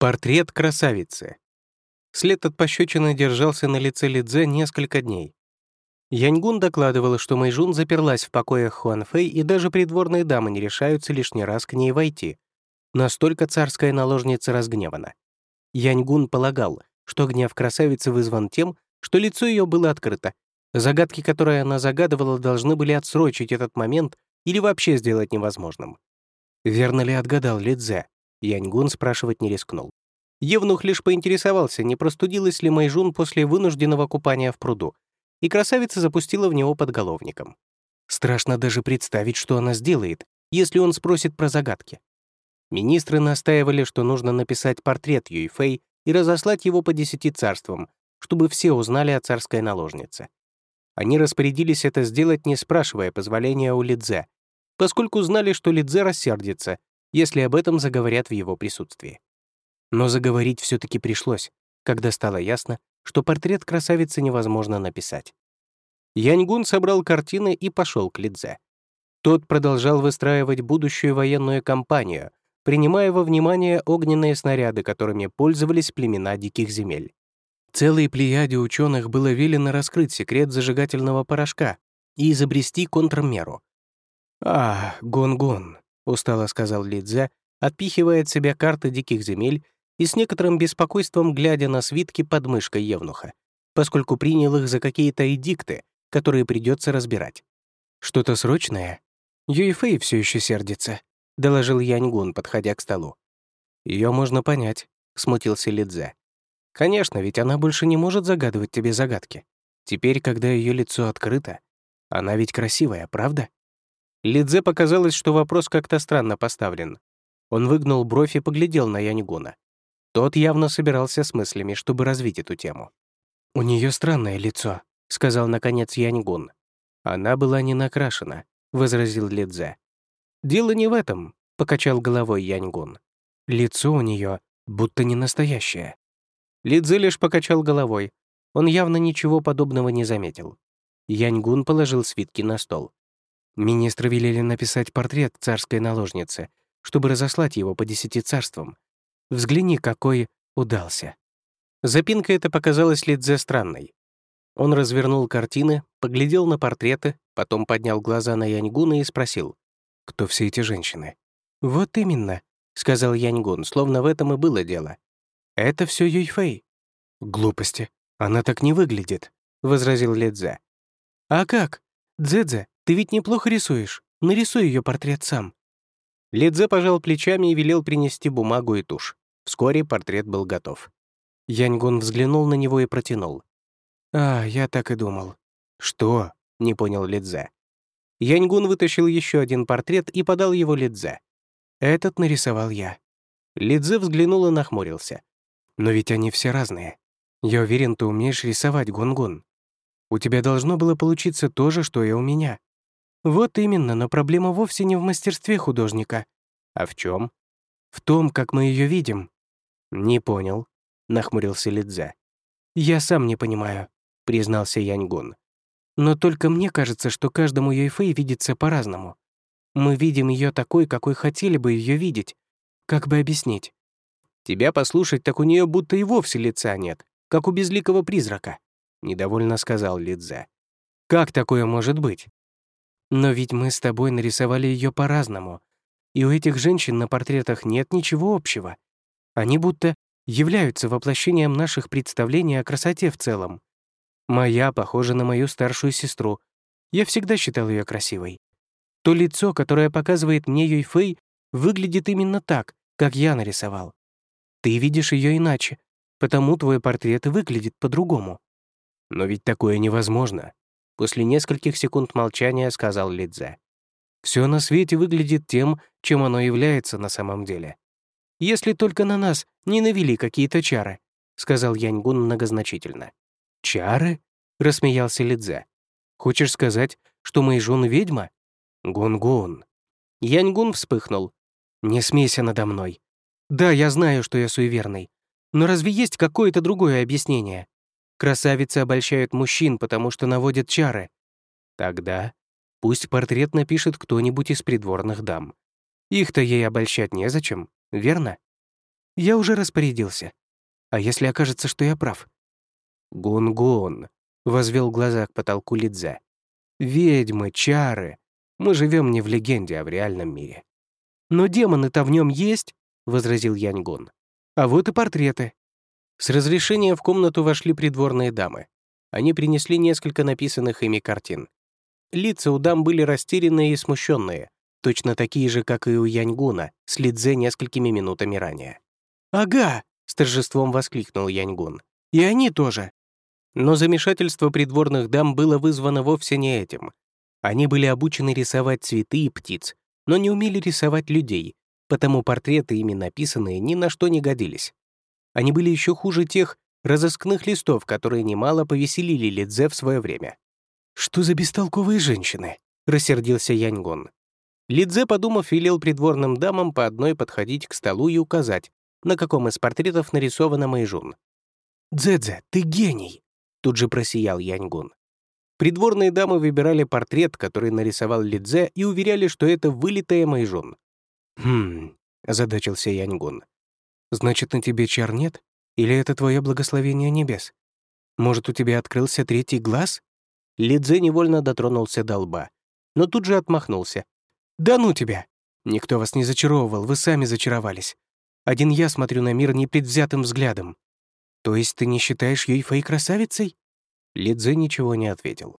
Портрет красавицы. След от пощечины держался на лице Лидзе несколько дней. Яньгун докладывала, что Мэйжун заперлась в покоях Хуанфэй, и даже придворные дамы не решаются лишний раз к ней войти. Настолько царская наложница разгневана. Яньгун полагал, что гнев красавицы вызван тем, что лицо ее было открыто. Загадки, которые она загадывала, должны были отсрочить этот момент или вообще сделать невозможным. Верно ли отгадал Лидзе? Яньгун спрашивать не рискнул. Евнух лишь поинтересовался, не простудилась ли Майжун после вынужденного купания в пруду, и красавица запустила в него подголовником. Страшно даже представить, что она сделает, если он спросит про загадки. Министры настаивали, что нужно написать портрет Юйфэй и разослать его по десяти царствам, чтобы все узнали о царской наложнице. Они распорядились это сделать, не спрашивая позволения у Лидзе, поскольку знали, что Лидзе рассердится, если об этом заговорят в его присутствии. Но заговорить все таки пришлось, когда стало ясно, что портрет красавицы невозможно написать. Яньгун собрал картины и пошел к Лидзе. Тот продолжал выстраивать будущую военную кампанию, принимая во внимание огненные снаряды, которыми пользовались племена диких земель. Целой плеяде ученых было велено раскрыть секрет зажигательного порошка и изобрести контрмеру. «А, гон-гон», — устало сказал Лидзе, отпихивая от себя карты диких земель и с некоторым беспокойством глядя на свитки под мышкой Евнуха, поскольку принял их за какие-то эдикты, которые придется разбирать. «Что-то срочное?» «Юйфэй все еще сердится», — доложил Яньгун, подходя к столу. Ее можно понять», — смутился Лидзе. «Конечно, ведь она больше не может загадывать тебе загадки. Теперь, когда ее лицо открыто, она ведь красивая, правда?» Лидзе показалось, что вопрос как-то странно поставлен. Он выгнул бровь и поглядел на Яньгуна. Тот явно собирался с мыслями, чтобы развить эту тему. «У нее странное лицо», — сказал наконец Яньгун. «Она была не накрашена», — возразил Лидзе. «Дело не в этом», — покачал головой Яньгун. «Лицо у нее будто не настоящее». Лидзе лишь покачал головой. Он явно ничего подобного не заметил. Яньгун положил свитки на стол. Министры велели написать портрет царской наложницы, чтобы разослать его по десяти царствам, Взгляни, какой удался». Запинка эта показалась Лидзе странной. Он развернул картины, поглядел на портреты, потом поднял глаза на Яньгуна и спросил, «Кто все эти женщины?» «Вот именно», — сказал Яньгун, словно в этом и было дело. «Это все Юйфэй». «Глупости. Она так не выглядит», — возразил Лидзе. «А как? Дзэдзе, ты ведь неплохо рисуешь. Нарисуй ее портрет сам». Лидзе пожал плечами и велел принести бумагу и тушь. Вскоре портрет был готов. Яньгун взглянул на него и протянул. «А, я так и думал». «Что?» — не понял Лидзе. Яньгун вытащил еще один портрет и подал его Лидзе. «Этот нарисовал я». Лидзе взглянул и нахмурился. «Но ведь они все разные. Я уверен, ты умеешь рисовать, Гунгун. У тебя должно было получиться то же, что и у меня». «Вот именно, но проблема вовсе не в мастерстве художника». «А в чем? «В том, как мы ее видим. «Не понял», — нахмурился Лидзе. «Я сам не понимаю», — признался Яньгун. «Но только мне кажется, что каждому Юйфэй видится по-разному. Мы видим ее такой, какой хотели бы ее видеть. Как бы объяснить? Тебя послушать, так у нее будто и вовсе лица нет, как у безликого призрака», — недовольно сказал Лидзе. «Как такое может быть?» «Но ведь мы с тобой нарисовали ее по-разному, и у этих женщин на портретах нет ничего общего. Они будто являются воплощением наших представлений о красоте в целом. Моя похожа на мою старшую сестру. Я всегда считал ее красивой. То лицо, которое показывает мне Юйфэй, выглядит именно так, как я нарисовал. Ты видишь ее иначе, потому твой портрет выглядит по-другому. Но ведь такое невозможно. После нескольких секунд молчания сказал Лидзе. Все на свете выглядит тем, чем оно является на самом деле если только на нас не навели какие-то чары», — сказал Яньгун многозначительно. «Чары?» — рассмеялся Лидзе. «Хочешь сказать, что Мэйжун ведьма?» «Гун-гун». Яньгун вспыхнул. «Не смейся надо мной. Да, я знаю, что я суеверный. Но разве есть какое-то другое объяснение? Красавицы обольщают мужчин, потому что наводят чары. Тогда пусть портрет напишет кто-нибудь из придворных дам. Их-то ей обольщать незачем верно? Я уже распорядился. А если окажется, что я прав? Гун-гун, возвел глаза к потолку Лидзе. Ведьмы, чары. Мы живем не в легенде, а в реальном мире. Но демоны-то в нем есть, возразил Яньгун. А вот и портреты. С разрешения в комнату вошли придворные дамы. Они принесли несколько написанных ими картин. Лица у дам были растерянные и смущенные, точно такие же, как и у Яньгуна, с Лидзе несколькими минутами ранее. «Ага!» — с торжеством воскликнул Яньгун. «И они тоже!» Но замешательство придворных дам было вызвано вовсе не этим. Они были обучены рисовать цветы и птиц, но не умели рисовать людей, потому портреты, ими написанные, ни на что не годились. Они были еще хуже тех разыскных листов, которые немало повеселили Лидзе в свое время. «Что за бестолковые женщины?» — рассердился Яньгон. Лидзе, подумав, велел придворным дамам по одной подходить к столу и указать, на каком из портретов нарисована Мэйжун. «Дзэдзе, ты гений!» — тут же просиял Яньгун. Придворные дамы выбирали портрет, который нарисовал Лидзе, и уверяли, что это вылитая Мэйжун. «Хм...» — озадачился Яньгун. «Значит, на тебе чар нет? Или это твое благословение небес? Может, у тебя открылся третий глаз?» Лидзе невольно дотронулся до лба, но тут же отмахнулся. «Да ну тебя! Никто вас не зачаровывал, вы сами зачаровались. Один я смотрю на мир непредвзятым взглядом. То есть ты не считаешь Юйфэй красавицей?» Лидзе ничего не ответил.